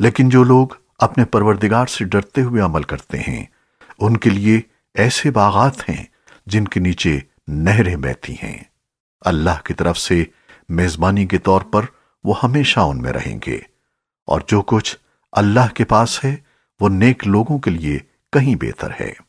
لیکن جو لوگ اپنے پروردگار سے ڈرتے ہوئے عمل کرتے ہیں، ان کے لیے ایسے باغات ہیں جن کے نیچے نہریں بہتی ہیں۔ اللہ کی طرف سے میزبانی کے طور پر وہ ہمیشہ ان میں رہیں گے۔ اور جو کچھ اللہ کے پاس ہے، وہ نیک لوگوں کے لیے کہیں بہتر ہے۔